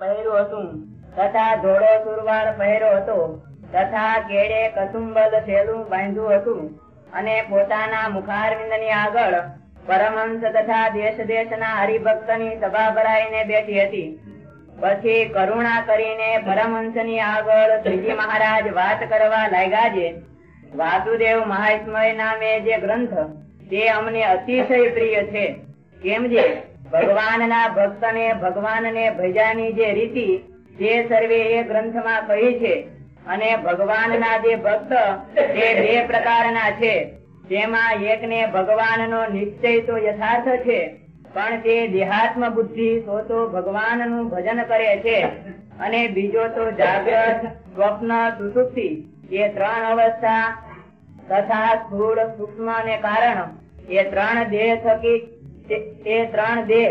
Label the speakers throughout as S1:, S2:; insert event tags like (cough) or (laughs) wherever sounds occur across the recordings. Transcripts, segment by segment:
S1: પહેર્યું હતું. તથા ધોળો સુરવાળ પહેર્યો હતો. તથા કેડે કસુંબલ થેલું બાંધ્યું હતું. અને પોતાના મુખારવિંદની આગળ પરમહંસ તથા દેશ દેશના હરિભક્તની સભા ભરાઈને બેઠી હતી. પછી કરુણા કરીને પરમહંસની આગળ શ્રીજી મહારાજ વાત કરવા લાગ્યા છે. વાસુદેવ મહાત્મય નામે જે ગ્રંથ, તે અમને અતિશય પ્રિય છે. કેમ જે ભગવાનના ભક્તને ભગવાનને ભજાની જે રીતિ, તે સર્વે એ ગ્રંથમાં કહી છે. અને ભગવાનના જે ભક્ત, તે બે પ્રકારના છે. તેમાં એકને ભગવાનનો નિશ્ચય તો યથાર્થ છે, પણ તે દેહાત્મ બુદ્ધિ તો તો ભગવાનનું ભજન કરે છે. અને બીજો તો જાગ્રત, સ્વપ્ન, સુસુપ્તિ, એ ત્રણ અવસ્થા તથા સ્થૂળ, સૂક્ષ્મ અને કારણ, એ ત્રણ દેહ થકી તે- ત્રણ દેહ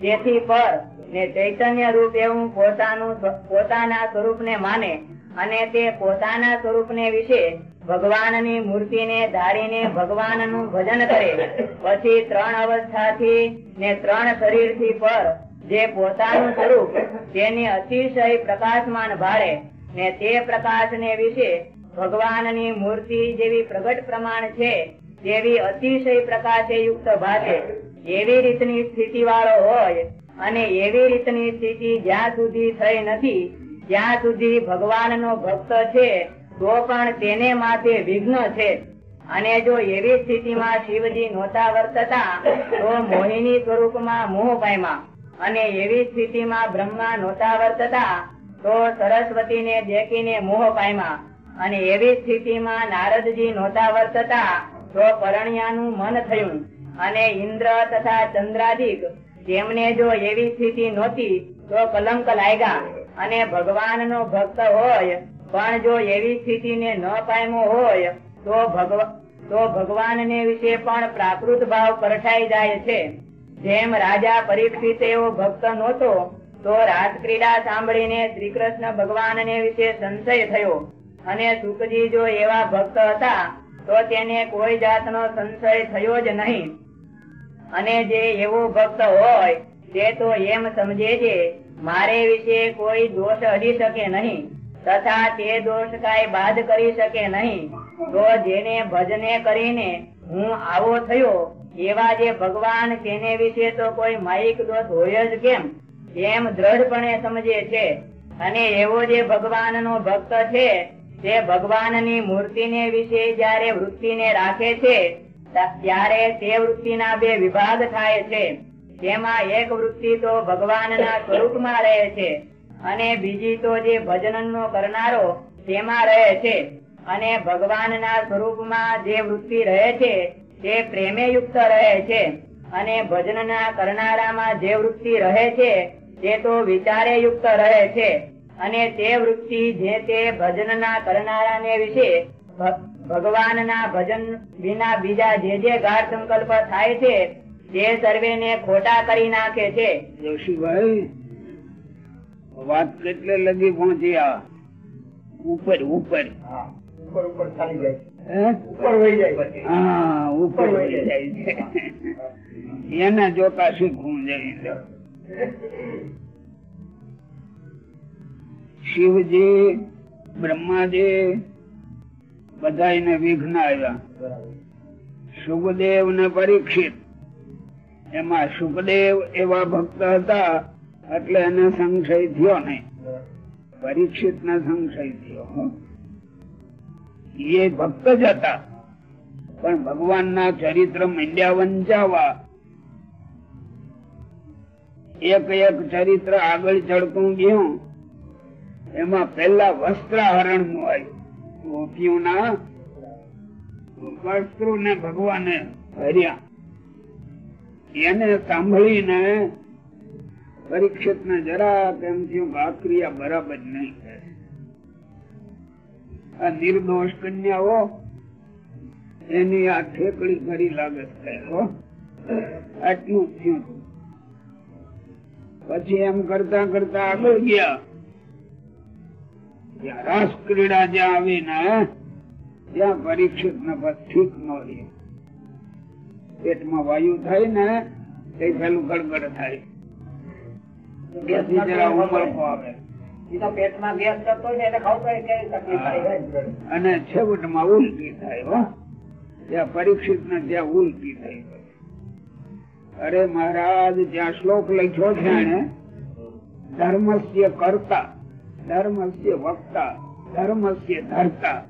S1: તેથી પર ને ચૈતન્ય રૂપ એવું પોતાનું પોતાના સ્વરૂપને માને અને તે પોતાના સ્વરૂપને વિશે ભગવાનની મૂર્તિને ધારીને ભગવાનનું ભજન કરે. પછી ત્રણ અવસ્થાથી ને ત્રણ શરીરથી પર જે પોતાનું સ્વરૂપ તેની અતિશય પ્રકાશમાન ભાળે ને તે પ્રકાશને વિશે ભગવાનની મૂર્તિ જેવી પ્રગટ પ્રમાણ છે તેવી અતિશય પ્રકાશે યુક્ત ભાતે એવી રીતની સ્થિતિ વાળો હોય અને એવી રીતની સ્થિતિ જ્યાં સુધી થઈ નથી, ત્યાં સુધી ભગવાનનો ભક્ત છે, તો પણ તેને માથે વિઘ્ન છે. અને જો એવી સ્થિતિમાં શિવજી નહોતા વર્તતા, તો મોહિની સ્વરૂપમાં મોહ પામ્યા અને એવી સ્થિતિમાં બ્રહ્મા નહોતા વર્તતા, તો સરસ્વતીને દેખીને મોહ પામ્યા અને એવી સ્થિતિમાં નારદજી નહોતા વર્તતા, તો પરણ્યાનું મન થયું. અને ઇન્દ્ર તથા ચંદ્રાદિક જેમને જો એવી સ્થિતિ નહોતી, તો કલંક લાગ્યા. અને ભગવાનનો ભક્ત હોય, પણ જો એવી સ્થિતિ ને ન પામ્યો હોય, તો ભગવાન તો ભગવાન ને વિશે પણ પ્રાકૃત ભાવ પરઠાઈ જાય છે. જેમ રાજા પરીક્ષિત એવો ભક્ત નહોતો, તો રાત ક્રીડા સાંભળીને શ્રી કૃષ્ણ ભગવાનને વિશે સંશય થયો. અને સુખજી જો એવા ભક્ત હતા, તો તેને કોઈ જાતનો સંશય થયો જ નહીં. અને જે એવો ભક્ત હોય, તે તો એમ સમજે છે, મારે વિશે કોઈ દોષ અડી શકે નહીં, તથા તે દોષ કાંઈ બાદ કરી શકે નહીં. તો જેને ભજને કરીને હું આવો થયો, એવા જે ભગવાન તેને વિશે તો કોઈ માયિક દોષ હોય જ કેમ? એમ દ્રઢપણે સમજે છે. અને એવો જે ભગવાનનો ભક્ત છે, તે ભગવાનની મૂર્તિને વિશે જ્યારે વૃત્તિને રાખે છે ત્યારે તે વૃત્તિના બે વિભાગ થાય છે. તેમાં એક વૃત્તિ તો ભગવાનના સ્વરૂપમાં રહે છે અને બીજી તો જે ભજનનો કરનારો તેમાં રહે છે. અને ભગવાનના સ્વરૂપમાં જે વૃત્તિ રહે છે તે પ્રેમે યુક્ત રહે છે. અને ભજનના કરનારામાં જે વૃત્તિ રહે છે તે તો વિચારે યુક્ત રહે છે. અને તે વૃત્તિ જે તે ભજનના કરનારાને વિશે ભગવાનના ભજન વિના બીજા જે જે ગાઢ સંકલ્પ થાય છે તે સર્વેને ખોટા કરી નાખે છે.
S2: જોશીભાઈ વાત કેટલે લગી પહોંચ્યા ઉપર ઉપર.
S3: ઉપર ઉપર ચાલી જાય. ઉપર વહી જાય.
S2: હા ઉપર
S3: ઉપર
S2: વહી
S3: વહી
S2: જાય. એને જોતા શીખવું જોઈએ. શિવજી બ્રહ્માજી બધાને વિઘ્ન આવ્યા સુખદેવ ને પરીક્ષિત. એમાં સુખદેવ એવા ભક્ત હતા, એટલે એને સંશય થયો નહીં. પરીક્ષિત ને સંશય થયો એ ભક્ત જ હતા. પણ ભગવાન ના ચરિત્ર મંડ્યા વંચાવા એક એક ચરિત્ર આગળ ચડતું ગયું. એમાં પેલા વસ્ત્રાહરણનું આવ્યું. ભગવાને હર્યા એને સાંભળીને પરીક્ષિત ને જરા કેમ થયું આ ક્રિયા બરાબર નહીં આ નિર્દોષ કન્યાઓ એની આ ઠેકડી કરી લાગે છે હો. આટલું થયું. પછી એમ કરતા કરતા આગળ ગયા. રાસ ક્રીડા જ્યાં આવીને ત્યાં પરીક્ષિત ને ઠીક ન રહે. પેટમાં વાયુ થાય ને તે પેલું ગડગડ થાય. આવે. અને છેવટમાં ઉલટી થાય ત્યાં પરીક્ષિત ને ત્યાં ઉલટી થાય. અરે મહારાજ જ્યાં શ્લોક લખ્યો છે ધર્મ ધર્મસ્ય કર્તા. ધર્મસ્ય વક્તા, ધર્મસ્ય ધરતા.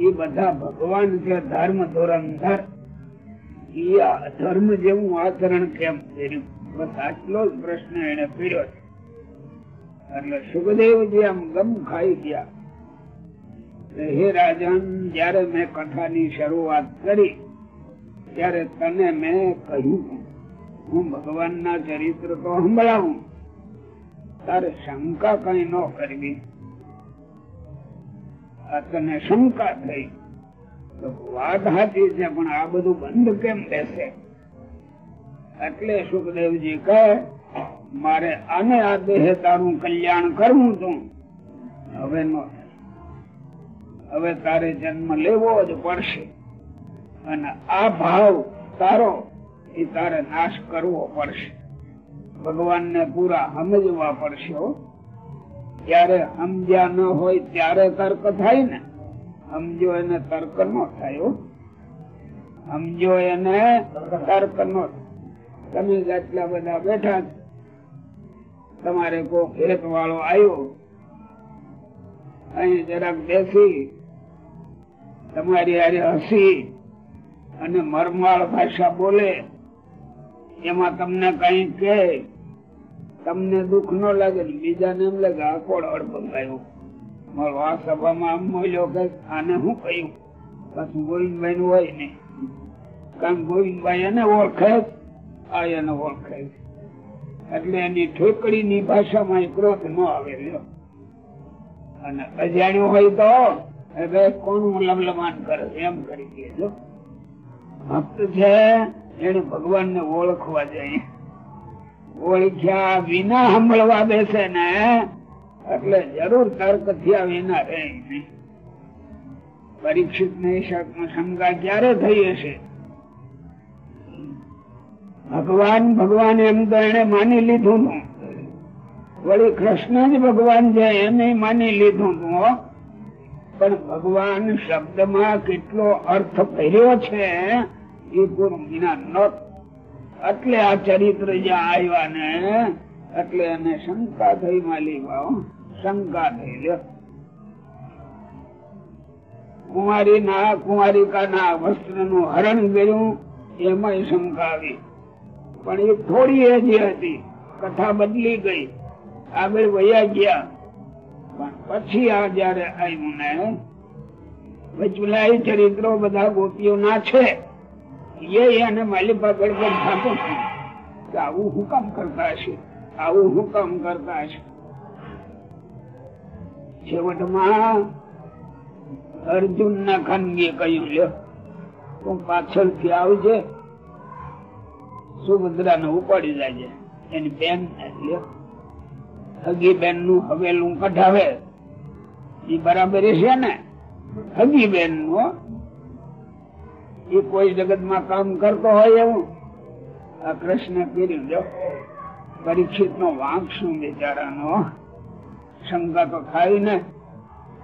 S2: એ બધા ભગવાન છે ધર્મ ધોરણધર એ ધર્મ જેવું આચરણ કેમ કર્યું? બસ આટલો જ પ્રશ્ન એને કર્યો છે. એટલે સુખદેવજી આમ ગમ ખાઈ ગયા. હે રાજન, જયારે મેં કથાની શરૂઆત કરી, ત્યારે તને મેં કહ્યું, હું ભગવાનના ચરિત્ર તો સંભળાવું. તારે શંકા કઈ ન કરવી. તને શંકા થઈ. તો વાત સાચી છે, પણ આ બધું બંધ કેમ બેસે એટલે સુખદેવજી કહે, મારે આને આ દેહ તારું કલ્યાણ કરવું તું. હવે નો હવે તારે જન્મ લેવો જ પડશે. અને આ ભાવ તારો, એ તારે નાશ કરવો પડશે. ભગવાનને પૂરા સમજવા પડશે. ત્યારે સમજ્યા ન હોય ત્યારે તર્ક થાય ને. સમજો એને તર્ક નો થાય સમજો એને તર્ક નો તમે જ આટલા બધા બેઠા તમારે કોઈ ખેત વાળો આવ્યો. અહીં જરાક બેસી. તમારી હારે હસી અને મરમાળ ભાષા બોલે. એમાં તમને કઈ કે તમને દુઃખ ન લાગે ને બીજાને એમ લાગે, આ કોડ અડબંગાયો મારો આ સભામાં આમ મળ્યો કે આને શું કહ્યું? પાછું ગોવિંદભાઈ નું હોય નહીં કારણ ગોવિંદભાઈ એને ઓળખે આ એને ઓળખે એટલે એની ઠોકડી ની ભાષામાં ક્રોધ ન આવે, લ્યો. અને અજાણ્યું હોય તો, હવે કોણ લમલમાન કરે? એમ કરી દેજો ભક્ત છે, એને ભગવાન ને ઓળખવા જાય. ઓળખ્યા વિના સાંભળવા બેસે ને, એટલે જરૂર તર્ક થયા વિના રહે પરીક્ષિત ને શંકા ક્યારે થઈ હશે? ભગવાન ભગવાન એમ તો એને માની લીધું નું. વળી કૃષ્ણ જ ભગવાન છે, એને માની લીધું તું પણ ભગવાન શબ્દમાં કેટલો અર્થ પહેર્યો છે, એ ગુરુ જ્ઞાન નહોતું. એટલે આ ચરિત્ર જ્યાં આવ્યા ને, એટલે એને શંકા થઈ માલી ભાવ શંકા થઈ લ્યો. કુંવારી ના કુંવારિકા ના વસ્ત્રનું હરણ કર્યું એમાં શંકા આવી. પણ એ થોડી એજી હતી, કથા બદલી ગઈ. આગળ વયા ગયા. પણ પછી આ જયારે આવ્યું ને ચરિત્રો બધા ગોપીઓ ના છે. એ એને માલિકા ગડબડ ભાગો કે આવું હું કામ કરતા હશે? આવું હું કામ કરતા હશે? છેવટમાં અર્જુન ના ખાનગી કહ્યું, લ્યો તું પાછળથી આવજે. સુભદ્રા ને ઉપાડી જાય એની બેન લ્યો. હગી બેનનું હવેલું કઢાવે. એ બરાબર છે ને? હગી બેનનું એ કોઈ જગતમાં કામ કરતો હોય એવું? આ કૃષ્ણ કર્યું જો પરીક્ષિત નો વાંક શું બિચારાનો? શંકા તો થાય ને.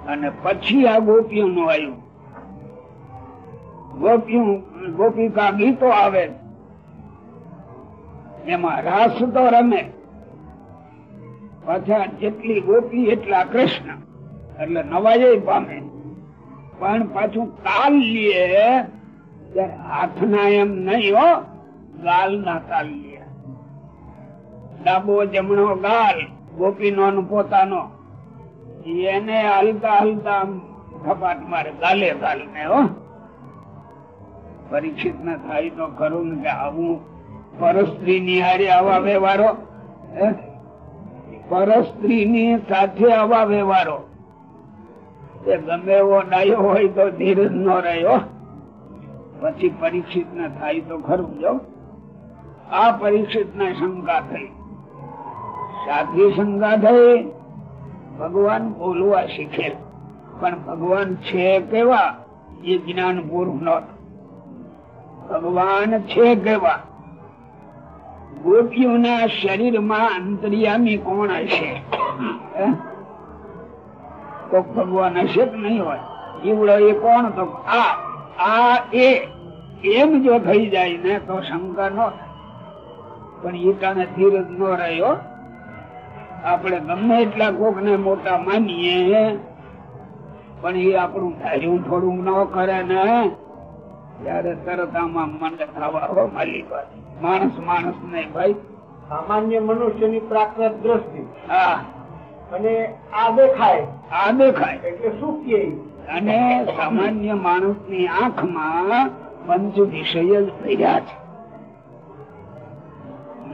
S2: અને પછી આ ગોપીઓ નું આવ્યું. ગોપીઓ, ગોપિકા ગીતો આવે. એમાં રાસ તો રમે. પાછા જેટલી ગોપી, એટલા કૃષ્ણ. એટલે નવાઈ પામે. પણ પાછું કાલ લે ત્યારે હાથના એમ નહીં હો ગાલ ના તાલ ડાબો જમણો ગાલ ગોપીનો પોતાનો. એને હલતા હલતા ખપાટ મારે ગાલે ગાલ ને હો. પરીક્ષિત ના થાય તો ખરું ને કે આવું પરસ્ત્રી ની હારે આવા વ્યવહારો? પરસ્ત્રી ની સાથે આવા વ્યવહારો. ગમે એવો ડાયો હોય તો ધીરજ નો રહ્યો પછી પરીક્ષિત ને થાય તો ખરું, જો. આ પરીક્ષિત ને શંકા થઈ. સાથી શંકા થઈ, ભગવાન બોલવા શીખેલ પણ ભગવાન છે કેવા? એ જ્ઞાન પૂર્વ નહોતું. ભગવાન છે કેવા? ગોપીઓના શરીરમાં અંતર્યામી કોણ હશે? તો ભગવાન હશે કે નહીં હોય? ઈવડો એ કોણ તો? આ. આ એ એમ જો થઈ જાય ને તો શંકા નો પણ ઈટાને ધીરજ નો રહ્યો. આપણે ગમે એટલા કોક ને મોટા માનીએ પણ એ આપણું ધાર્યું થોડું ન કરે ને ત્યારે તરત આમાં મન થવા હો માલિક માણસ માણસ નહીં ભાઈ.
S3: સામાન્ય મનુષ્યની પ્રાકૃત દ્રષ્ટિ.
S2: હા.
S3: અને આ દેખાય.
S2: આ દેખાય.
S3: એટલે શું કે
S2: અને સામાન્ય માણસની આંખમાં પંચ વિષય ભર્યા છે.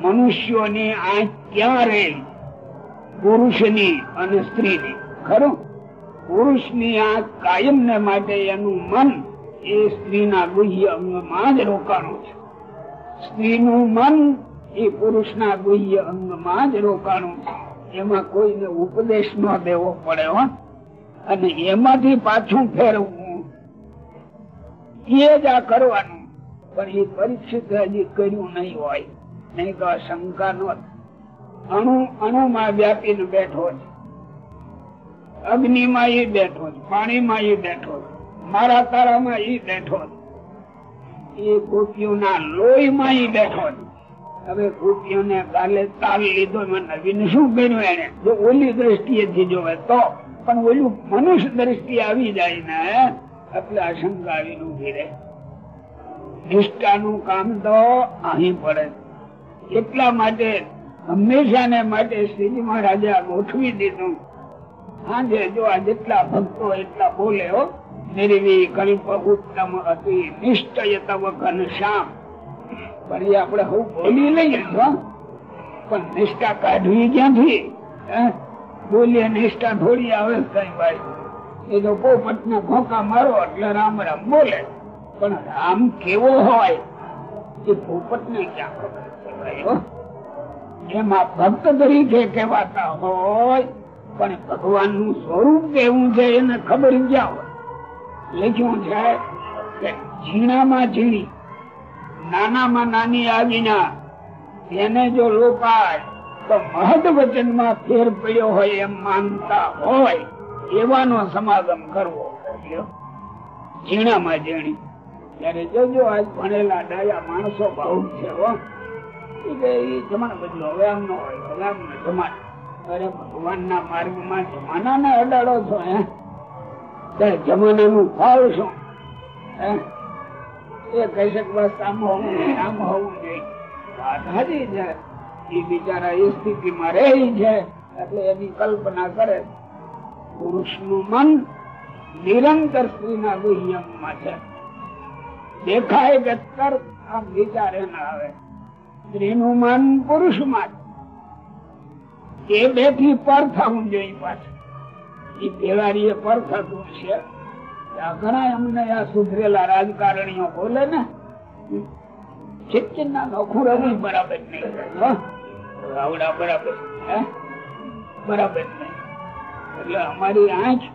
S2: મનુષ્યોની આંખ ક્યારે પુરુષની અને સ્ત્રીની? ખરું? પુરુષની આંખ કાયમ ને માટે એનું મન એ સ્ત્રીના ગુહ્ય અંગમાં જ રોકાણું છે. સ્ત્રીનું મન એ પુરુષના ગુહ્ય અંગમાં જ રોકાણું છે. એમાં કોઈને ઉપદેશ ન દેવો પડે હો. અને એમાંથી પાછું ફેરવવું. એ જ આ કરવાનું. પણ એ પરીક્ષિત હજી કર્યું નહીં હોય. નહીં તો શંકા નો અણુ, અણુમાં વ્યાપીને બેઠો છે. અગ્નિમાં એ બેઠો છે. પાણીમાં એ બેઠો છે. મારા તારામાં એ બેઠો છે. એ ગોપીઓના લોહીમાં એ બેઠો છે. હવે ગોપીઓને ગાલે તાલ લીધો મને નવીન શું કર્યું એને? જો ઓલી દ્રષ્ટિએથી જોવે તો. પણ ઓલું મનુષ્ય દ્રષ્ટિ આવી જાય ને, એટલે આશંકા આવી ઊભી રહે. નિષ્ઠાનું કામ તો અહીં પડે. એટલા માટે હંમેશા ને માટે શ્રીજી મહારાજે ગોઠવી દીધું. સાંજે જો આ જેટલા ભક્તો એટલા બોલે હો, નિર્વી કલ્પ ઉત્તમ અતિ નિશ્ચય તવ ઘન શ્યામ પણ એ આપણે હું બોલી લઈએ છો પણ નિષ્ઠા કાઢવી ક્યાંથી? બોલીએ નિષ્ઠા થોડી આવે કઈ ભાઈ. એ તો પોપટ ને ખોકા મારો એટલે રામ રામ બોલે. પણ રામ કેવો હોય, એ પોપટ ને ક્યાં ખબર છે ભાઈ? એમાં ભક્ત તરીકે કહેવાતા હોય, પણ ભગવાનનું સ્વરૂપ કેવું છે એને ખબર ક્યાં હોય? લખ્યું છે કે ઝીણામાં ઝીણી, નાનામાં નાની આવીના એને જો લોપાય તો મહદ વચનમાં ફેર પડ્યો હોય એમ માનતા હોય, એવાનો સમાગમ કરવો ઝીણામાં ઝીણી. ત્યારે જોજો, આજ ભણેલા ડાયા માણસો બહુ છે, હો. એ જમાનો બદલો, હવે નો હોય, હવે અરે ભગવાન ના માર્ગ અડાડો છો, હે. ત્યારે જમાના નું ફળ એ કહી શકે આમ હોવું આમ હોવું જોઈએ વાત છે. એ બિચારા એ સ્થિતિમાં રહે છે, એટલે એની કલ્પના કરે પુરુષનું મન નિરંતર સ્ત્રીના ગુહ્યમાં છે. દેખાય કે તરત આમ વિચારે ના આવે. સ્ત્રીનું મન પુરુષમાં. એ બેથી પર થવું જોઈએ પાછું. એ બેવારી પર થતું છે ઘણા અમને આ સુધરેલા રાજકારણીઓ બોલે ને ચિત્તના નોખું રહેવું બરાબર આવડા બરાબર. બરાબર એટલે અમારી આંખ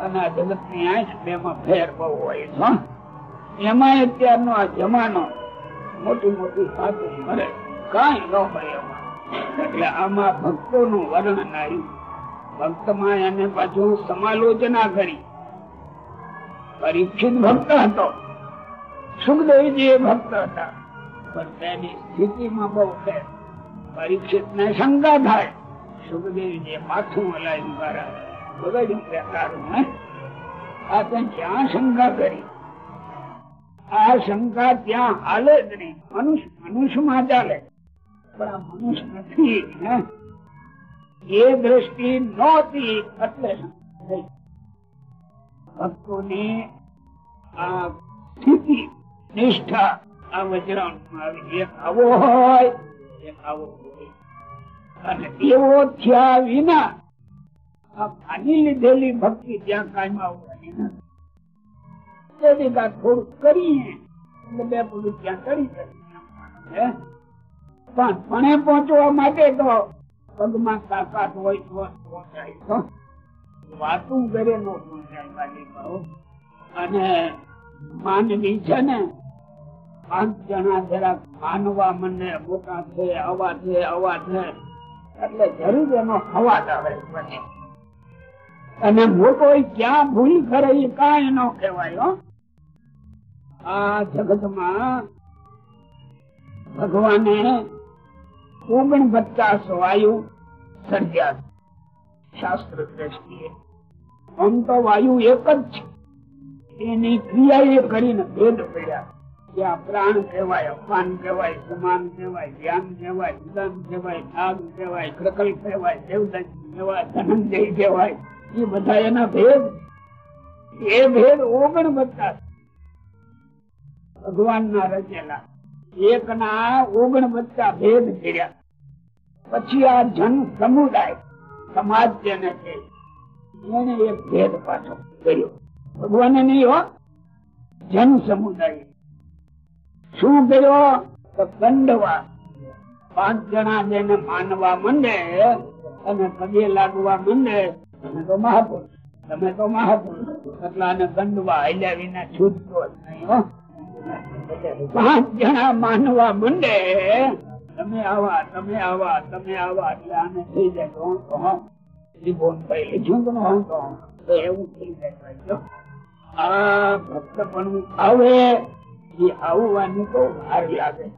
S2: અને આ ની આંખ બે માં ફેર બહુ હોય છે એમાં અત્યારનો આ જમાનો મોટી મોટી વાતો મળે કઈ ન હોય એમાં. એટલે આમાં ભક્તો નું વર્ણન આવ્યું. ભક્તમાં એને પાછું સમાલોચના કરી. પરીક્ષિત ભક્ત હતો. સુખદેવજી ભક્ત હતા. પણ તેની સ્થિતિમાં બહુ પરીક્ષિત ને શંકા થાય. સુખદેવજી માથું હલાવી કરે બગડ્યું બેકારું આ તો જ્યાં શંકા કરી? આ શંકા ત્યાં હાલે જ નહીં. મનુષ્ય, મનુષ્યમાં ચાલે. પણ આ મનુષ્ય નથી, હે? એ દ્રષ્ટિ નહોતી, એટલે ભક્તોની આ સ્થિતિ, નિષ્ઠા આ વજરાણ આવી એક આવો હોય. એક આવો હોય. અને એવો થયા વિના આ માની લીધેલી ભક્તિ ત્યાં કાયમ આવવાની નથી. થોડું કરીએ એટલે બે ત્યાં કરી શકીએ હે? પણ પણે પહોંચવા માટે તો પગમાં તાકાત હોય તો પહોંચાય. તો વાતું કરે નો પહોંચાય અને માનવી છે ને પાંચ જણા જરા માનવા મને મોટા છે, આવા છે આવા છે. એટલે જરૂર એનો અવાજ આવે અને મોટો ક્યાં ભૂલ કરે એ કાંઈ ન કહેવાય આ જગતમાં ભગવાને ઓગણ પચાસ વાયુ સર્જ્યા શાસ્ત્ર દ્રષ્ટિએ. આમ તો વાયુ એક જ છે. એની ક્રિયા એ કરીને ભેદ પડ્યા. આ પ્રાણ કહેવાય અપમાન કહેવાય સમાન કહેવાય, ધ્યાન કહેવાય નિદાન કહેવાય નાગ કહેવાય ક્રકલ કહેવાય, દેવદત્ત કહેવાય, ધનંજય કહેવાય, એ બધા એના ભેદ. એ ભેદ ઓગણ બધા ભગવાન ના રચેલા. એક ના ઓગણ બધા ભેદ કર્યા. પછી આ જન સમુદાય, સમાજ જેને છે એને એક ભેદ પાછો કર્યો. ભગવાને નહીં હો, જન સમુદાય. શું કર્યો? તો દંડવા પાંચ જણા જેને માનવા માંડે અને પગે લાગવા માંડે. તમે તો મહાપુરુષ. તમે તો મહાપુરુષ. એટલે આને દંડવા હાલ્યા વિના છૂટતો જ નહીં પાંચ જણા માનવા માંડે. તમે આવા તમે આવા તમે આવા. એટલે આને થઈ જાય તો એવું થઈ જાય આ ભક્ત પણ આવે એ આવવાની તો ભાર લાગે.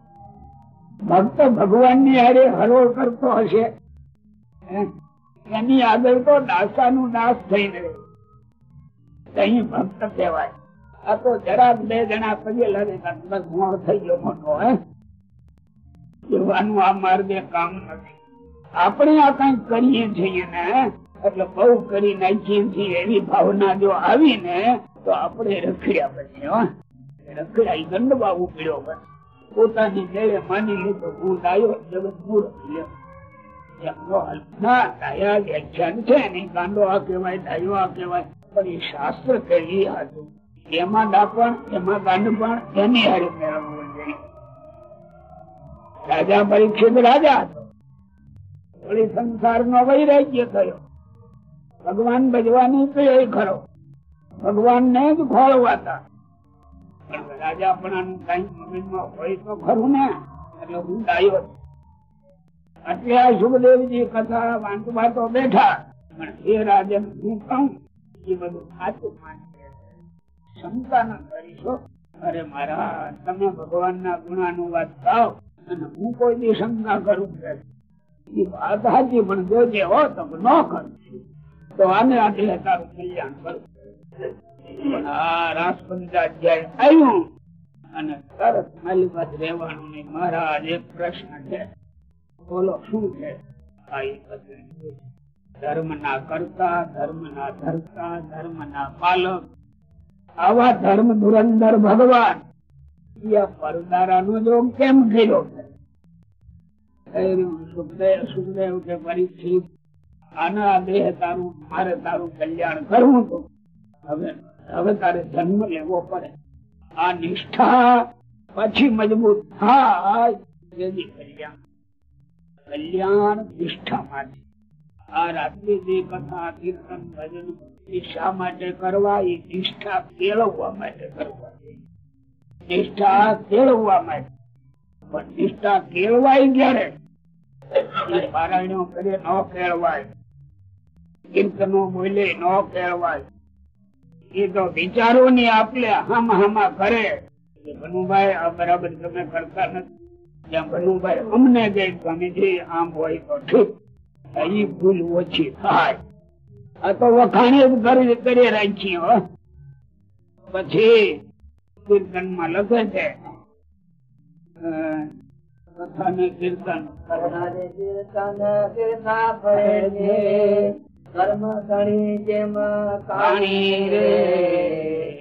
S2: ભક્ત ભગવાનની હારે હરોળ કરતો હશે? એની આગળ તો દાસા નું નાશ થઈ રહ્યું અહીં ભક્ત કહેવાય. આ તો જરાક બે જણા પગે લાગે બસ થઈ ગયો મોટો, હે? કહેવાનું આ માર્ગે કામ નથી. આપણે આ કઈ કરીએ છીએ ને, એટલે બહુ કરી નાખીએ છીએ એવી ભાવના જો આવીને, તો આપણે રખડ્યા પછી રાજા પરીક્ષિત રાજા હતો. સંસાર નો વૈરાગ્ય થયો. ભગવાન ભજવાની તો એ ખરો. ભગવાન ને જ ખોળવાતા. રાજા પણ શંકા ન કરીશો? અરે તમે ભગવાન ના ગુણાનુવાદ ગાઓ અને હું કોઈ ની શંકા કરું એ વાત હાજી પણ જોજે હો તો ન કરું તો આને આટલે તારું કલ્યાણ કરું આ રાસ આવ્યું. ધર્મ ના કરતા ધર્મ ના ધરતા ધર્મ ના પાલક. આવા ધર્મ ધુરંધર ભગવાન. પરદારા નો યોગ કેમ કર્યો? સુખદેવ કે પરીક્ષિત આના દેહ તારું, મારે તારું કલ્યાણ કરવું તો. હવે હવે તારે જન્મ લેવો પડે. આ નિષ્ઠા પછી મજબૂત થાય. કલ્યાણ કલ્યાણ નિષ્ઠા માટે. આ રાત્રિ જે કથા, કીર્તન, ભજન શા માટે કરવા? એ નિષ્ઠા કેળવવા માટે કરવા. નિષ્ઠા કેળવવા માટે. પણ નિષ્ઠા કેળવાય ક્યારે? પારાયણો કરે, ન કેળવાય. કીર્તનો બોલે, ન કેળવાય. એ તો વિચારો ની આપલે હમ હમા કરે. ભનુભાઈ, આ બરાબર તમે કરતા નથી. ભનુભાઈ અમને કહે, સ્વામીજી, આમ હોય તો ઠીક. અહીં ભૂલ ઓછી થાય. આ તો વખાણી કરી રાખી, હો. પછી કીર્તનમાં લખે છે કથા ને કીર્તન.
S1: કરનારે કીર્તન કીર્તન છે. કર્મ કણી જેમ કાણી રે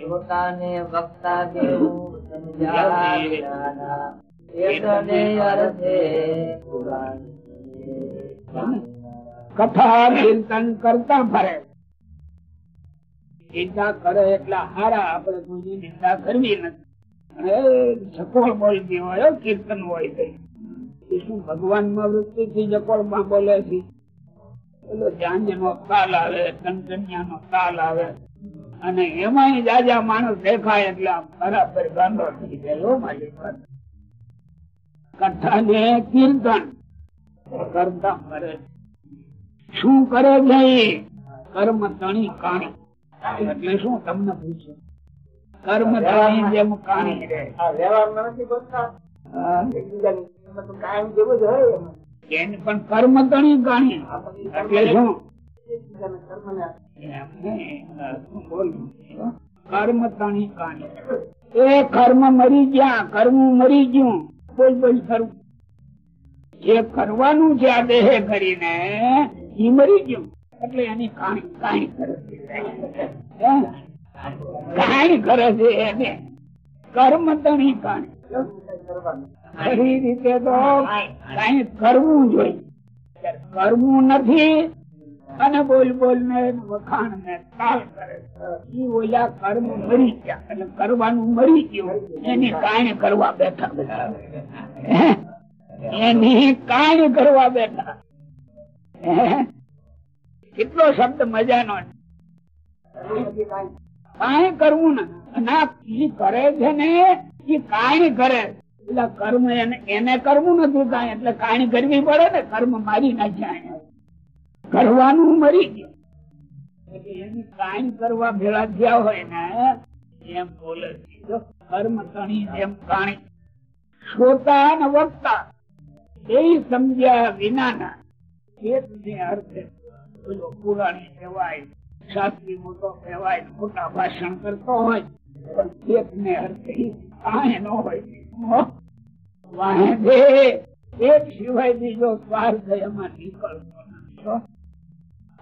S1: પોતાને વક્તા દેવું સમજાવ્યા એકને અર્થે પુરાણ
S2: કથા ચિંતન કરતા ફરે. ચિંતા કરે એટલા હારા આપણે કોઈની નિંદા કરવી નથી. અને જકોળ બોલતી હોય કીર્તન હોય તે. શું ભગવાનમાં વૃત્તિ થી જકોળમાં બોલે છે? પેલો નો તાલ આવે કંકન્યા નો તાલ આવે. અને એમાં જાજા માણસ દેખાય એટલે આમ બરાબર ગાંડો થઈ મારી વાત. કથા ને કીર્તન. કરતા કરે શું કરે છે કર્મ તણી કાણી. એટલે શું તમને પૂછ્યું કર્મ તણી જેમ કાણી. રે
S3: આ વ્યવહારમાં નથી બોલતા. કાયમ જેવું જ હોય.
S2: એને પણ કર્મ એટલે શું? તણી કાણી એ કર્મ મરી ગયા કર્મ મરી ગયું. બોલ બોલ કરવું જે કરવાનું છે આ દેહ કરીને એ મરી ગયું. એટલે એની કાણી કાણી કરે છે. કાણી કરે છે એને. કર્મ તણી કાણી ખરી રીતે તો કઈ કરવું જોઈએ કરવું નથી અને બોલ બોલ ને વખાણ ને તાલ કરે ઈ ઓલા કર્મ મરી ગયા એટલે કરવાનું મરી ગયું એની કાણી કરવા બેઠા એની કાણી કરવા બેઠા? કેટલો શબ્દ મજાનો.
S3: કાંઈ.
S2: કરવું ને ના એ કરે છે ને એ કાંઈ કરે એટલે કર્મ એને એને કરવું નથી થાય, એટલે કાણી કરવી પડે ને, કર્મ મારી નાખ્યા. કરવાનું મરી ગયું એની કરવા ભેળા થયા હોય ને, એમ બોલે. કર્મ ને એ સમજ્યા વિનાના ચેતને અર્થે પેલો પુરાણી કહેવાય શાસ્ત્રી મોટો કહેવાય, મોટા ભાષણ કરતો હોય, પણ ચેતને અર્થે ઈ કાંઈ ન હોય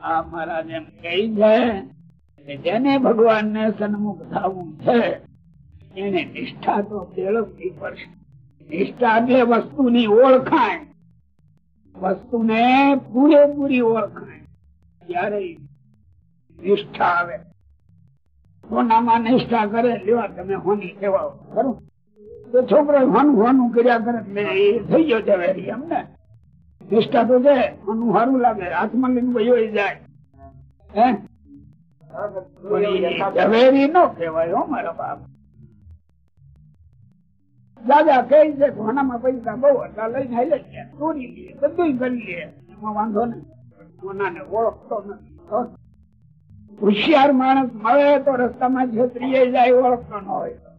S2: આ મહારાજ એમ કહી જાય કે જેને ભગવાન ને સન્મુખ થવું છે, એને નિષ્ઠા તો કેળવવી પડશે. નિષ્ઠા એટલે વસ્તુની ઓળખાણ વસ્તુને પૂરેપૂરી ઓળખાણ ત્યારે નિષ્ઠા આવે. સોનામાં નિષ્ઠા કરે, લેવા તમે હોની કહેવાઓ. ખરું? તો છોકરો કર્યા કરે એ થઈ ગયો છે વેરી એમને. નિષ્ઠા તો છે, હોનું સારું લાગે, હાથમાં વયો જાય. દાદા કહે છે કે પૈસા બહુ હતા, લઈને હાલે છે ચોરી લઈએ બધું કરી લે એમાં વાંધો નહીં. હોનાને ઓળખતો નથી. હોશિયાર માણસ મળે તો રસ્તામાં છત્રીએ જાય, ઓળખતો ન હોય?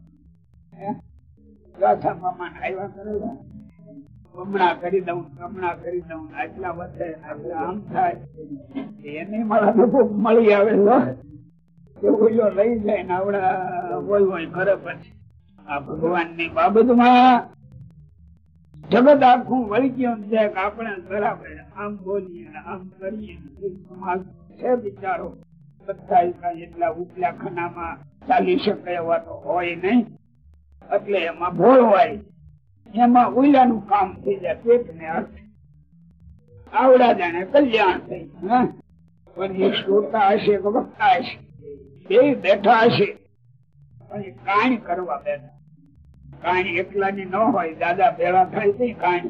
S2: એને મળી આવે લઈ જાય ને આવડા હોય હોય કરે પછી. આ ભગવાનની બાબતમાં જગત આખું વળી ગયું છે કે આપણે બરાબર આમ બોલીએ આમ કરીએ છે બિચારો. બધા એટલા ઉપલા ખાનામાં ચાલી શકે એવા તો હોય નહીં. એટલે એમાં ભોળવાય એમાં ઉલાનું કામ થઈ જાય પેટ ને અર્થ આવડા જાણે કલ્યાણ થઈ પણ એ શ્રોતા હશે કે વક્તા હશે? બે બેઠા હશે. પણ કાણી કરવા બેઠા. કાણ એકલા ની ન હોય, દાદા ભેળા થાય તો કાણ.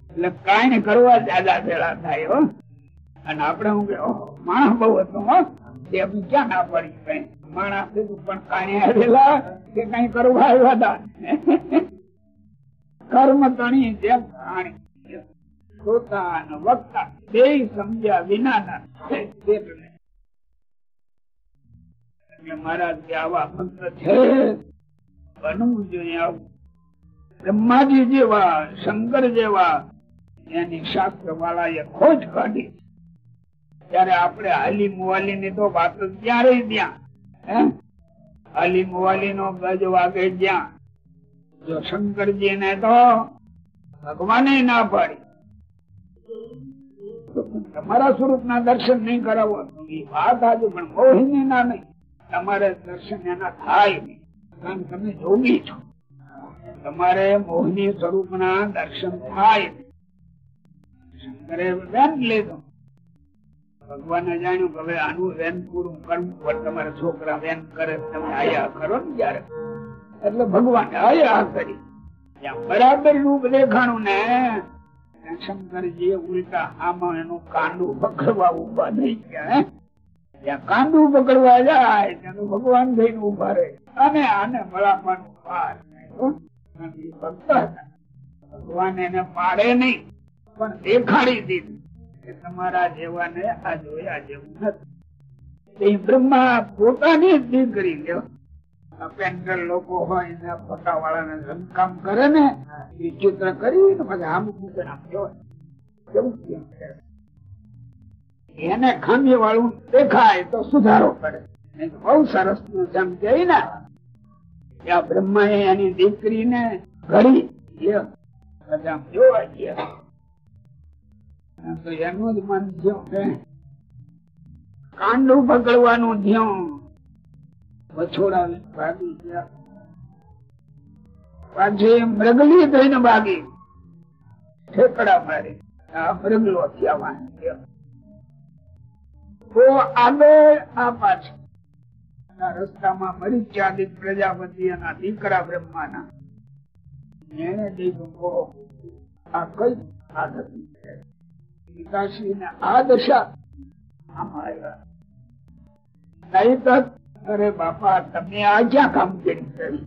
S2: એટલે કાણ કરવા દાદા ભેળા થાય, હો. અને આપણે હું માણસ બહુ હતો ક્યાં ના પડી કઈ? માણસ પણ કાણી આવેલા કે કઈ કરવા આવ્યા હતા. કર્મ તણી જેમ કે આવા ભક્ત છે. બનવું બ્રહ્માજી જેવા, શંકર જેવા, એની શાસ્ત્ર વાળા એ ખોજ કાઢી. ત્યારે આપણે અલી મુવાલી ની તો વાત જ ત્યારે ત્યાં? અલી મુવાલી નો ગજ વાગે જ્યાં? જો શંકરજી ને તો ભગવાને ના પાડી. તમારા સ્વરૂપ ના દર્શન નહીં કરાવો એ વાત આજે પણ મોહિની ના નહીં. તમારે દર્શન એના થાય નહીં. કારણ તમે જોગી છો. તમારે મોહની સ્વરૂપ ના દર્શન થાય. શંકરે બેન લીધો. ભગવાને જાણ્યું કે હવે આનું વેન પૂરું કરવું પણ તમારા છોકરા વેન કરે તમે આયા કરો ને જયારે એટલે ભગવાને આયા કરી. બરાબર રૂપ દેખાણું ને શંકરજી ઉલટા આમાં એનું કાંડું પકડવા ઊભા થઈ ગયા ત્યાં કાંડું પકડવા જાય ત્યાં તો ભગવાન થઈને ઊભા રહે. અને આને મળાવાનું પાર. ભગવાન એને પાડે નહીં, પણ દેખાડી દીધું. આ પોતાની જ દીકરી આ લોકો હોય ને ફોટા વાળાને રંગકામ કરે ને ચિત્ર કરી ને કેવું એને ખામી વાળું દેખાય તો સુધારો કરે. બહુ સરસનું કહે ને ત્યાં બ્રહ્મા એની દીકરીને ઘડી જોવા ગયા આ એનું જ મન થયું કાંડું પકડવાનું ભાગી પાછી મૃગલી થઈને ભાગી. ઠેકડા મારી. મૃગલો થયા તો આગળ આ પાછળ. રસ્તામાં મરીચ્યાદિક પ્રજાપતિ એના દીકરા બ્રહ્માના. એને દીધું આ કઈ આદત તો અરે બાપા, તમે આ ક્યાં કામ કરી કરી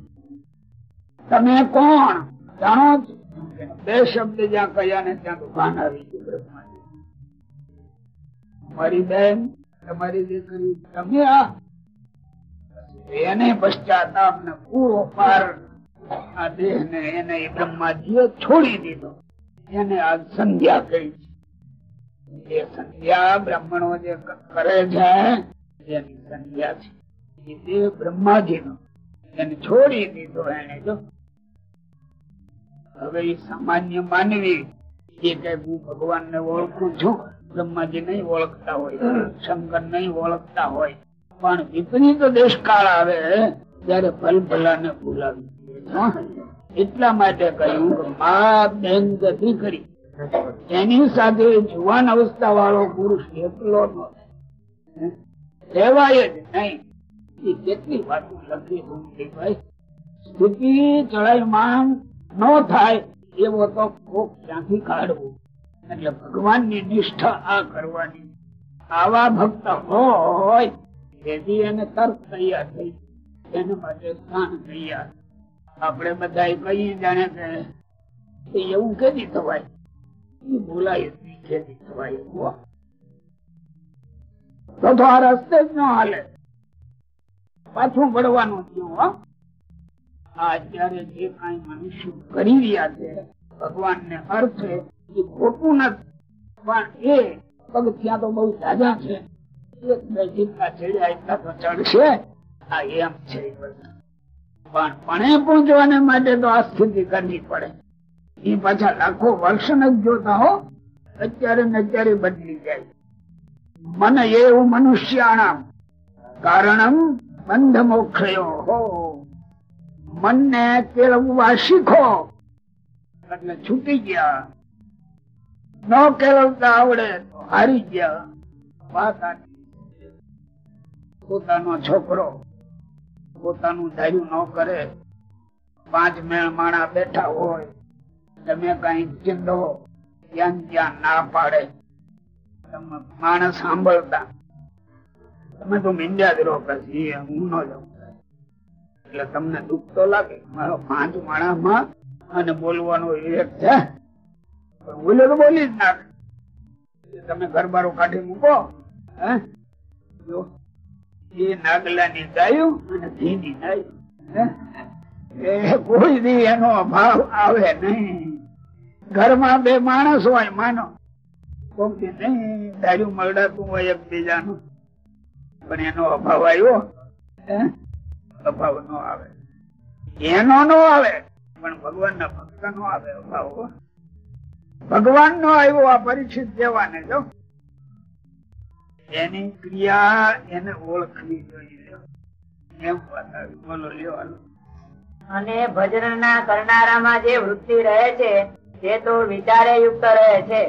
S2: તમે કોણ? જાણો બે શબ્દ જ્યાં કયા ને ત્યાં દુકાન આવી ગયું બેન, તમારી દીકરી, તમે આ? એને પશ્ચાતાપ ને પૂરો પાર આ દેહ ને એને બ્રહ્માજીએ છોડી દીધો. એને આ સંધ્યા કહી એ સંધ્યા બ્રાહ્મણો જે કરે છે એની સંધ્યા છે, એ દેહ બ્રહ્માજી નો એને છોડી દીધો એને જો હવે સામાન્ય માનવી એ કે હું ભગવાન ને ઓળખું છું, બ્રહ્માજી નહીં ઓળખતા હોય, શંકર નહીં ઓળખતા હોય, પણ વિપરીત દેશકાળ આવે, ત્યારે ભલ ભલા ને ભૂલાવી. એટલા માટે કહ્યું કે મા બેન કરી એની સાથે જુવાન અવસ્થા વાળો પુરુષ એકલો ન રહે. જ નહીં. એ કેટલી વાતો લખી ભાઈ? સ્થિતિ ચડાયમાન ન નિષ્ઠા આ કરવાની. આવા ભક્ત હોય, તેથી એને તર્ક તૈયાર થઈ એના માટે સ્થાન તૈયાર. આપણે બધા કહીએ જાણે કે એવું કેદી થવાય હાલે. પાછું પડવાનું થયું અત્યારે જે કઈ મનુષ્ય કરી રહ્યા છે ભગવાન ને અર્થે એ ખોટું નથી. પણ એ પગથિયા તો બહુ જાજા છે. એક બે જેટલા ચડ્યા એટલા ચડશે. આ એમ છે પણ, પણે પહોંચવાને માટે તો આ સ્થિતિ કરવી પડે. એ પાછા લાખો વર્ષ જ જોતા હો. અત્યારે ને અત્યારે બદલી જાય. મન એવું મનુષ્યાણામ કારણમ બંધ મોક્ષયો હો. મનને કેળવવા શીખો. એટલે છૂટી ગયા. ન કેળવતા આવડે તો હારી ગયા. વાત પોતાનો છોકરો પોતાનું ધાર્યું ન કરે. પાંચ મેળ માણા બેઠા હોય. તમે કઈ ચિંદો ત્યાં ને ત્યાં ના પાડે. તમે માણસ સાંભળતા. તમે તો મીંડ્યા જ રહો પછી હું ન જાઉં. એટલે તમને દુઃખ તો લાગે. મારો પાંચ માણસમાં અને બોલવાનો વિવેક છે. બોલે તો બોલી જ નાખે. તમે ઘરબારો કાઢી મૂકો. હે? જો. એ નાગલાની ગાયું અને ધીની ગાયું. કોઈ દી એનો અભાવ આવે નહીં. ઘરમાં બે માણસ હોય, માનો. દી નહીં દારૂ મળડાતું હોય એકબીજાનું. પણ એનો અભાવ આવ્યો અભાવ નો આવે. એનો નો આવે, પણ ભગવાન ના ભક્ત નો આવે અભાવ ભગવાન નો આવ્યો આ પરિચિત દેવાને, જો. એની ક્રિયા એને ઓળખવી જોઈએ. એમ બોલો, લ્યો
S1: અને ભજન ના કરનારામાં જે વૃત્તિ રહે છે તે તો વિચારે યુક્ત રહે છે.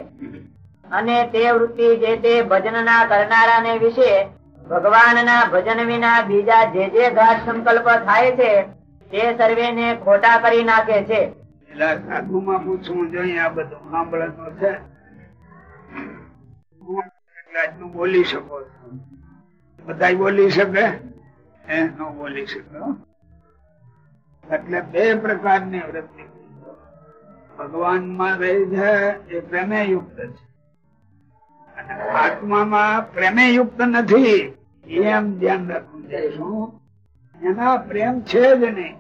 S1: અને તે વૃત્તિ જે તે ભજન ના કરનારાને વિશે ભગવાન ના ભજન વિના બીજા જે જે ઘાટ સંકલ્પ થાય છે, તે સર્વેને ખોટા કરી નાખે છે.
S2: આ પૂછવું જોઈએ, આ બધું સાંભળતો છે. બોલી શકો બધા બોલી શકે? એ ન બોલી શકો એટલે બે પ્રકારની વૃત્તિ ભગવાનમાં રહી છે એ પ્રેમે યુક્ત છે. અને આત્મામાં પ્રેમે યુક્ત નથી, એમ ધ્યાન રાખવું જઈશું એના પ્રેમ છે જ નહીં.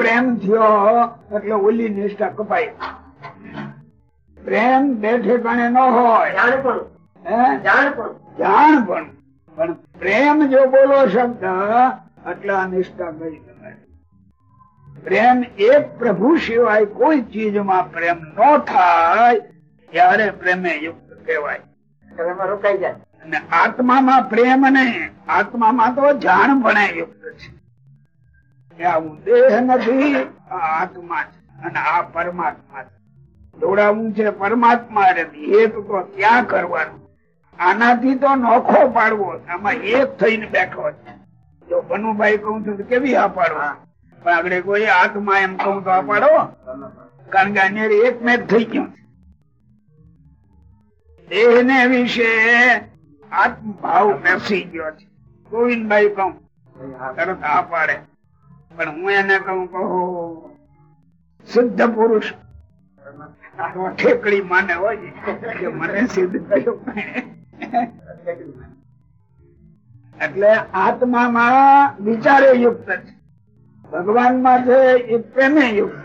S2: પ્રેમ થયો, એટલે ઓલી નિષ્ઠા કપાય પ્રેમ બે ઠેકાણે ન હોય? જાણ પણ. પણ પ્રેમ જો બોલો શબ્દ, એટલે આ નિષ્ઠા ગઈ. પ્રેમ એક પ્રભુ સિવાય કોઈ ચીજમાં પ્રેમ ન થાય ત્યારે પ્રેમે યુક્ત કહેવાય.
S3: રોકાઈ જાય
S2: અને આત્મામાં પ્રેમ નહીં આત્મામાં તો જાણ પણ યુક્ત છે. આવું દેહ નથી આ આત્મા છે અને આ પરમાત્મા છે. જોડાવું છે પરમાત્મા હેતુ તો ત્યાં કરવાનું. આનાથી તો નોખો પાડવો આમાં એક થઈને બેઠો છે. જો બનુભાઈ કહું છું કેવી આ પાડવા પણ કોઈ આત્મા એમ કહું તો પાડો કારણ કે અન્ય એક મેચ થઈ ગયો. છે દેહ ને વિશે આત્મભાવ બેસી ગયો છે. ગોવિંદભાઈ કહું, તરત આ પાડે પણ હું એને કહું, કહો, સિદ્ધ પુરુષ. ઠેકડી માને હોય કે મને સિદ્ધ એટલે એટલે આત્મામાં વિચારે યુક્ત છે. ભગવાનમાં છે એ પ્રેમે યુક્ત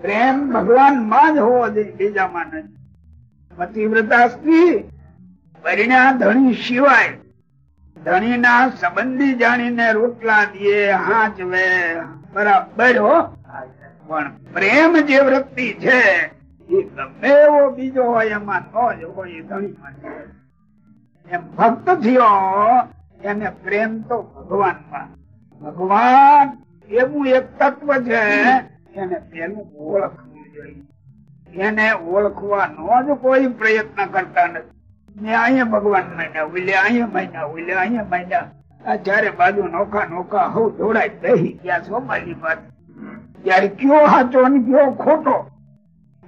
S2: પ્રેમ ભગવાનમાં જ હોવો જોઈએ, બીજામાં નથી પતિવ્રતા સ્ત્રી, પરિણા ધણી સિવાય ધણી ના સંબંધી જાણીને રોટલા દે, હાચવે, બરાબર હો. પણ પ્રેમ જે વૃત્તિ છે, એ ગમે એવો બીજો હોય, એમાં ન જ હોય, એ ધણીમાં છે. એમ ભક્ત થયો, એને પ્રેમ તો ભગવાનમાં. ભગવાન, એવું એક તત્વ છે, એને પેલું ઓળખવું જોઈએ. એને ઓળખવાનો જ કોઈ પ્રયત્ન કરતા નથી. ને અહીંયા ભગવાન મહિના ઉલ્યા, અહીંયા મહિના ઓલ્યા અહીંયા આ જયારે બાજુ નોખા નોખા હવ જોડાય દહી ગયા સોમાલી વાત ત્યારે કયો સાચો ને કયો ખોટો?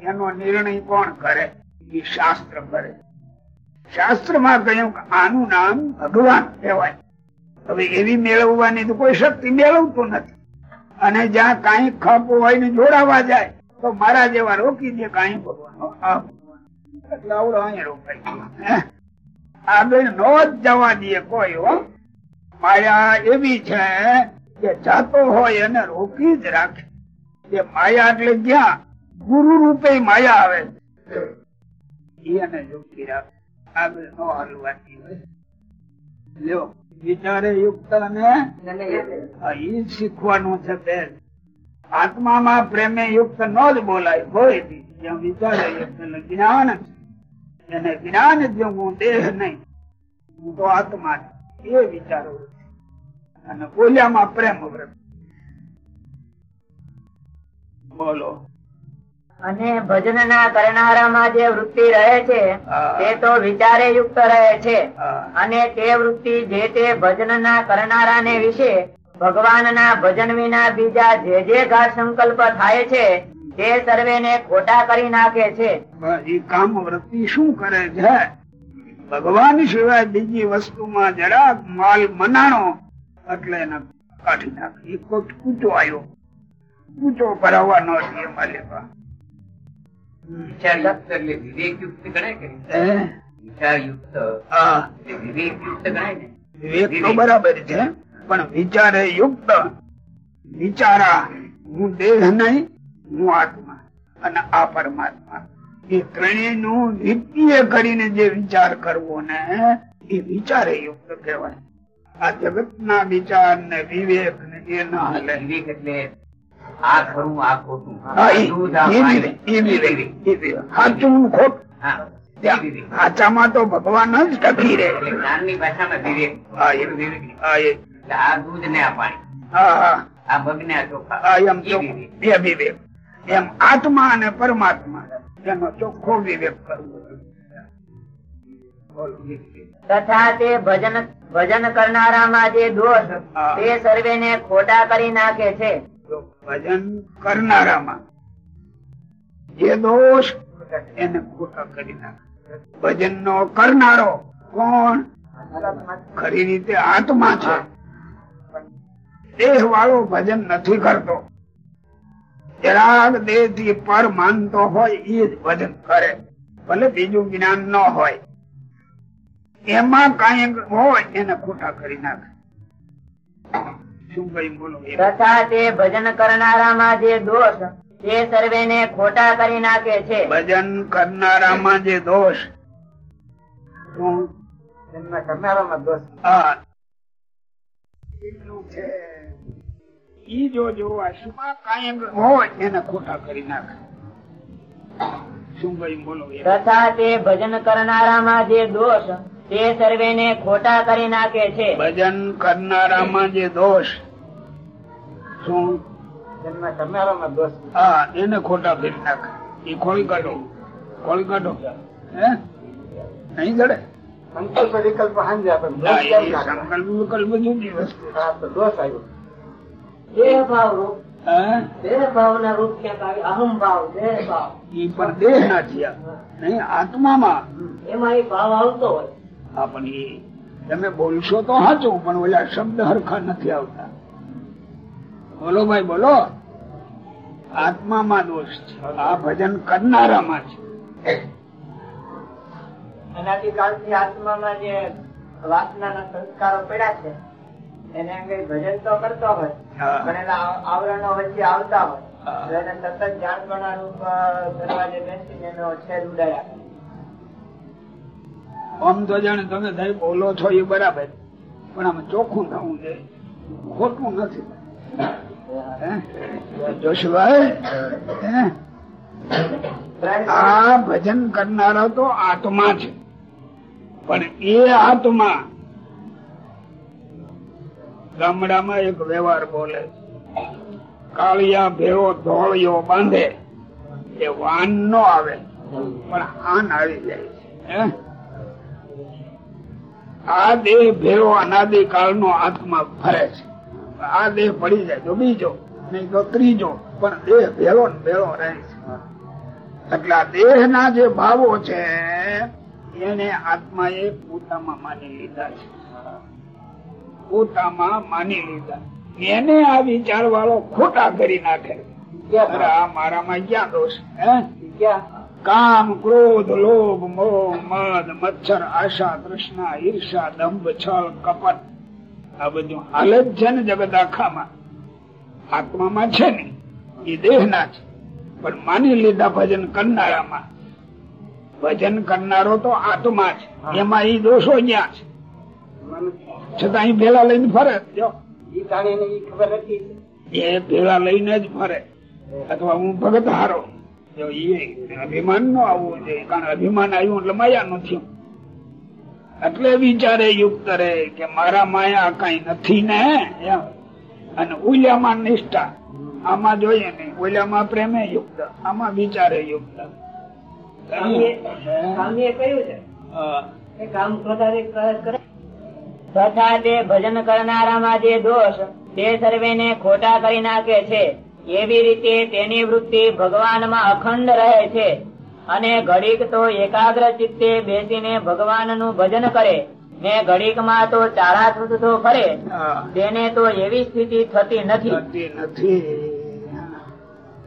S2: એનો નિર્ણય કોણ કરે? એ શાસ્ત્ર કરે. શાસ્ત્રમાં કહ્યું કે આનું નામ ભગવાન કહેવાય. હવે એવી મેળવવાની તો કોઈ શક્તિ મેળવતું નથી. અને જ્યાં કઈ ખપ હોય ને જોડાવા જાય, તો મારા જેવા રોકી દે કઈ ભગવાનો. આ. એટલે આવડો અહીંયા રોકાય? આગળ નો જ જવા દે કોઈ, હો. માયા એવી છે કે જાતો હોય એને રોકી જ રાખે. એ માયા એટલે ક્યાં ગુરુ રૂપે માયા આવે એને રોકી રાખે. આગળ નો હાલવાની હોય. લ્યો. વિચારે યુક્ત અને ઈ શીખવાનું છે બેન. આત્મામાં પ્રેમે યુક્ત ન જ બોલાય હોય જ્યાં વિચારે યુક્ત એટલે જ્ઞાન એને જ્ઞાન જો હું દેહ નહીં. હું તો આત્મા. એ વિચારો. અને બોલ્યામાં પ્રેમ વ્રત બોલો.
S1: અને ભજન ના કરનારામાં જે વૃત્તિ રહે છે તે તો વિચારે યુક્ત રહે છે. અને તે વૃત્તિ જે તે ભજન ના કરનારાને વિશે ભગવાનના ભજન વિના બીજા જે જે ઘાટ સંકલ્પ થાય છે તે સર્વેને ખોટા કરી નાખે છે.
S2: એ કામ વૃત્તિ શું કરે છે? ભગવાન સિવાય બીજી વસ્તુમાં જરાક માલ મનાણો એટલે એને કાઢી નાખે. એ કોટ કૂચો આવ્યો. કૂચો ભરાવવાનો છે દે માલે બા.
S3: વિચારયુક્ત એટલે વિવેકયુક્ત ગણાય કે વિચારયુક્ત વિવેકયુક્ત ગણાય ને?
S2: વિવેક તો બરાબર છે પણ વિચારે યુક્ત. વિચારા હું દેહ નહીં હું આત્મા. અને આ પરમાત્મા. એ ત્રણેયનું નિત્ય કરીને જે વિચાર કરવો ને એ વિચારે યુક્ત કહેવાય. આ જગત ના વિચાર ને વિવેક ને એ ના હાલે.
S3: વિવેક એટલે આ ખરું આ ખોટું.
S2: સાચું ખોટું. સાચામાં તો ભગવાન જ ટકી રહે.
S3: જ્ઞાનની ભાષામાં વિવેક. આ દૂધ ને આ પાણી. આ મગ ને આ ચોખા.
S2: એમ
S3: વિવેક.
S2: બે વિવેક. એમ આત્મા અને પરમાત્મા. એનો ચોખ્ખો વિવેક કરવો
S1: તથા તે ભજન ભજન કરનારામાં જે દોષ તે સર્વે ને ખોટા કરી નાખે છે.
S2: ભજન કરનારામાં. જે દોષ એને ખોટા કરી નાખે. ભજન નો કરનારો કોણ? ખરી રીતે આત્મા છે. દેહ વાળો ભજન નથી કરતો. જરાક દેહથી પર માનતો હોય એ જ ભજન કરે. ભલે બીજું જ્ઞાન ન હોય. એમાં કઈ હોય એને ખોટા કરી નાખે?
S1: તથા તે ભજન કરનારામાં જે દોષ તે સર્વેને ખોટા કરી નાખે છે
S2: ભજન કરનારામાં જે દોષ શું? હા. એટલું છે ઈ જો જોવાશમાં કાંઈક હોય એને ખોટા કરી નાખે શું કઈ બોલો એ?
S1: તથા તે ભજન કરનારામાં જે દોષ તે સર્વેને ખોટા કરી નાખે છે
S2: ભજન કરનારામાં જે દોષ શું? હા એને ખોટા ફેરી નાખે. એ ખોળી કાઢો ખોળી કાઢો હે નહીં જડે
S3: વિકલ્પ હાંજે આપણે
S2: એ સંકલ્પ વિકલ્પ જુદી વસ્તુ
S3: દોષ આવ્યો.
S1: દેહ ભાવ રૂપ.
S2: હે?
S1: દેહ ભાવ ના રૂપ ક્યાંક આવે અહમ ભાવ દેહ ભાવ.
S2: ઈ પણ દેહ ના થયા નહીં આત્મામાં.
S1: એમાં એ ભાવ આવતો હોય.
S2: હા તમે બોલશો તો હાચું પણ ઓલા શબ્દ હરખા નથી આવતા. બોલો ભાઈ બોલો. આત્મામાં દોષ છે. આ ભજન કરનારામાં છે.
S1: એનાથી કાળથી આત્મામાં જે વાસનાના સંસ્કારો પડ્યા છે એને અંગે ભજન તો કરતો હોય પણ એના આવરણો વચ્ચે આવતા હોય. એને સતત જાણપણા રૂપ દરવાજે બેસીને એનો છેદ
S2: આમ તો જાણે તમે ભાઈ બોલો છો એ બરાબર પણ આમાં ચોખ્ખું થવું છે ખોટું નથી? જોશભાઈ આ ભજન કરનારા તો આત્મા છે. પણ એ આત્મા ગામડામાં એક વ્યવહાર બોલે કાળિયા ભેળો ધોળિયો બાંધે, એ વાન નો આવે, પણ આન આવી જાય છે? આ દેહ ભેળો અનાદિ કાળ નો આત્મા ફરે છે. આ દેહ પડી જાય. તો બીજો નહીં તો ત્રીજો. પણ દેહ ભેળો ને ભેળો રહે છે. એટલે આ દેહ ના જે ભાવો છે એને આત્મા એ પોતામાં માની લીધા છે. પોતામાં માની લીધા. એને આ વિચાર વાળો ખોટા કરી નાખે. મારામાં ક્યાં દોષ? હે? કામ ક્રોધ લોભ મોહ મદ મચ્છર આશા તૃષ્ણા ઈર્ષા દંભ છલ કપટ. આ બધું હાલ જ છે ને જગત આખામાં. આત્મામાં છે ને એ દેહ ના છે. પણ માની લીધા ભજન કરનારામાં. ભજન કરનારો તો આત્મા છે. એમાં એ દોષો જ્યાં છે. છતાં અહીં ભેલા લઈને ફરે. જો.
S3: નથી.
S2: એ ભેળા લઈને જ ફરે. અથવા હું ભગત હારો. જો એ અભિમાન નો આવવું જોઈએ. કારણ અભિમાન આવ્યું એટલે માયા નું થયું. એટલે વિચારે યુક્ત રહે કે મારા માયા કઈ નથી ને એમ. અને ઉલ્યામાં નિષ્ઠા. આમાં જોઈએ ને ઉલ્યામાં પ્રેમે યુક્ત આમાં વિચારે યુક્ત.
S1: તે ભજન કરનારામાં જે દોષ તે સર્વેને ખોટા કરી નાખે છે. એવી રીતે તેની વૃત્તિ ભગવાનમાં અખંડ રહે છે. અને ઘડીક તો એકાગ્ર ચિત્તે બેસીને ભગવાનનું ભજન કરે ને ઘડીકમાં તો ચારા છૂટતો ફરે. તેને તો એવી સ્થિતિ થતી નથી.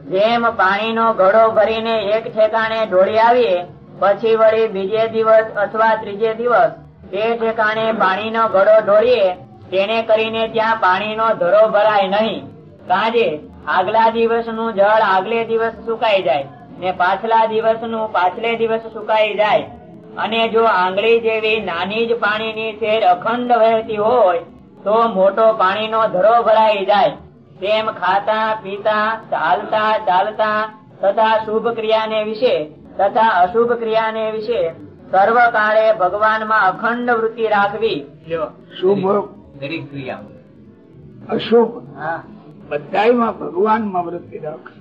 S1: જેમ પાણી પાણીનો ઘડો ભરીને એક ઠેકાણે ઢોળી આવીએ પછી વળી બીજે દિવસ અથવા ત્રીજે દિવસ તે ઠેકાણે પાણીનો ઘડો ઢોળીએ તેને કરીને ત્યાં પાણીનો ધરો ભરાય નહીં. કાજે આગલા દિવસનું જળ આગલે દિવસ સુકાઈ જાય. ને પાછલા દિવસનું પાછલે દિવસ સુકાઈ જાય. અને જો આંગળી જેવી નાની જ પાણીની શેર અખંડ વહેતી હોય તો મોટો પાણીનો ધરો ભરાઈ જાય. તેમ ખાતા પીતા ચાલતા ચાલતા તથા શુભ ક્રિયાને વિશે તથા અશુભ ક્રિયાને વિશે સર્વ કાળે ભગવાનમાં અખંડ વૃત્તિ રાખવી.
S2: શુભ.
S3: દરેક ક્રિયા.
S2: અશુભ. બધાયમાં ભગવાનમાં વૃત્તિ રાખ એ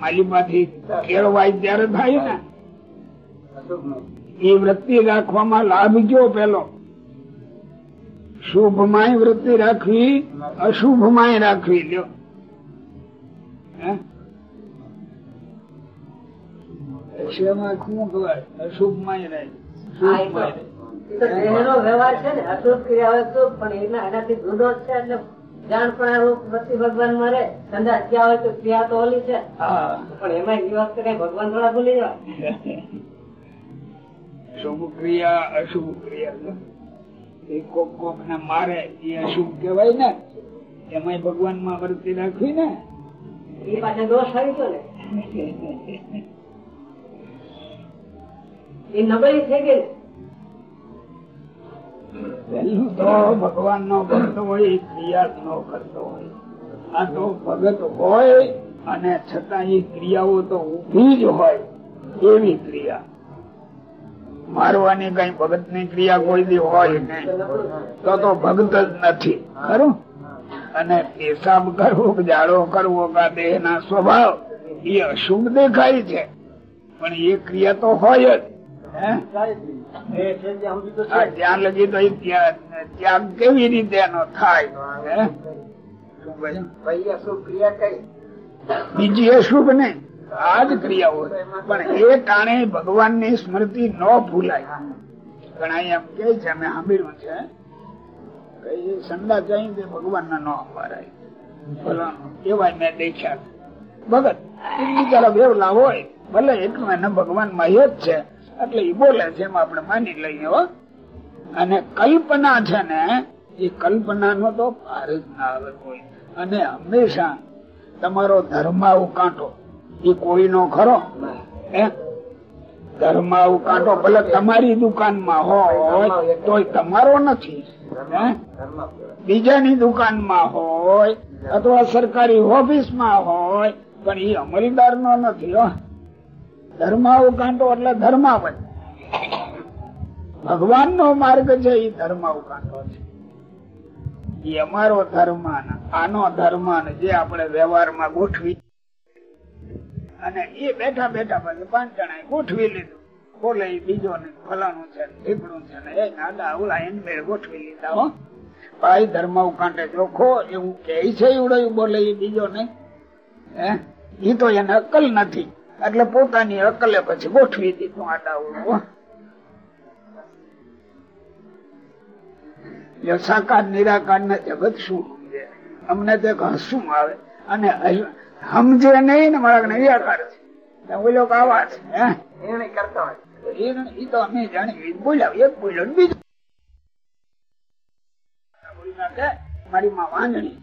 S2: માલીમાંથી કેળવાય ત્યારે થાય ને. એ વૃત્તિ રાખવામાં લાભ ગયો પેલો. શુભમાં વૃત્તિ રાખવી અશુભમાં રાખવી લ્યો. અશુભમાં
S3: તો- તો દેહનો વ્યવહાર છે ને અશુભ ક્રિયા હોય પણ એનાથી જુદો છે એટલે જાણપણા રૂપ વસ્તી ભગવાન મરે. સંદાસ ક્યાં હોય તો ક્રિયા તો ઓલી છે. પણ એમાં એ કઈ ભગવાન થોડા ભૂલી જવાય.
S2: શુભ ક્રિયા અશુભ ક્રિયા એ કોક કોક ને મારે એ અશુભ કહેવાય ને એમાં ભગવાનમાં વર્તી રાખવી ને.
S3: એ પાછા દોષ આવી ગયો ને. (laughs) એ નબળી થઈ ગઈ
S2: પહેલું તો ભગવાન નો ભક્ત હોય ક્રિયા નો કરતો હોય. આ તો ભગત હોય અને છતાં એ ક્રિયાઓ તો ઊભી જ હોય એવી ક્રિયા. મારવાની કઈ ભગતની ક્રિયા કોઈ દી હોય નહીં. તો તો ભગત જ નથી. ખરું? અને પેશાબ કરવો જાડો કરવો કા દેહ ના સ્વભાવ એ અશુભ દેખાય છે. પણ એ ક્રિયા તો હોય જ. ત્યાં લગી તો ત્યાગ કેવી રીતે એનો થાય? બીજી અશુભ શુભ નહીં. આ જ ક્રિયાઓ પણ એ કારણે ભગવાનની સ્મૃતિ ન ભૂલાય. ઘણા એમ કે છે અમે સાંભળ્યું છે કે એ સંડા જાય તે ભગવાન ના ન અપારાય એવાય મેં દેખ્યા. ભગત એ બિચારા બેવલા હોય ભલે એટલું એને ભગવાનમાં જ છે એટલે એ બોલે છે એમ આપણે માની લઈએ હો. અને કલ્પના છે ને એ કલ્પના નો તો પાર જ ના આવે કોઈ. અને હંમેશા તમારો ધર્માવ કાંટો એ કોઈનો ખરો? હે? ધર્માવ કાંટો ભલે તમારી દુકાનમાં હોય, તોય તમારો નથી. બીજાની દુકાનમાં હોય, અથવા સરકારી ઓફિસમાં હોય, પણ એ અમલદાર નો નથી હો ધર્માવ કાંટો એટલે ધર્માવન ભગવાન નો માર્ગ છે એ ધર્માવ કાંટો છે. એ અમારો ધર્મ આનો ધર્મ જે આપણે વ્યવહારમાં ગોઠવી અને એ બેઠા બેઠા પછી પાંચ જણા ગોઠવી લીધું. બોલે બીજો ને ફલાણું છે ને ઢીકણું છે ને, એ નાડા ઓલા એને ગોઠવી લીધા હો. ભાઈ ધર્મ કાંટે ચોખ્ખો એવું કે છે એવડો બોલે બીજો નહીં હે? એ તો એને અક્કલ નથી. એટલે પોતાની અકલે પછી ગોઠવી દીધું આડા ઉડું સાકાર નિરાકાર ને જગત શું અમને તે હસવું આવે. અને સમજે નહીં ને મારા નિરાકાર છે. આવા
S3: કરતા હોય.
S2: એ- તો અમે જાણીએ. બોલ્યા એક બોલ્યો બીજો. મારી માં વાંજણી.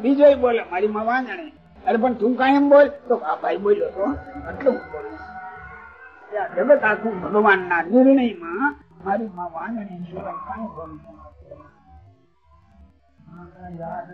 S2: બીજો બોલે મારી માં વાંજણી. અરે પણ તું કાયમ બોલ. તો આ ભાઈ બોલ્યો તો, આટલું બોલું જગત આખું ભગવાન ના નિર્ણયમાં મારી માં વાંદણી સિવાય કઈ બોલું યાદ.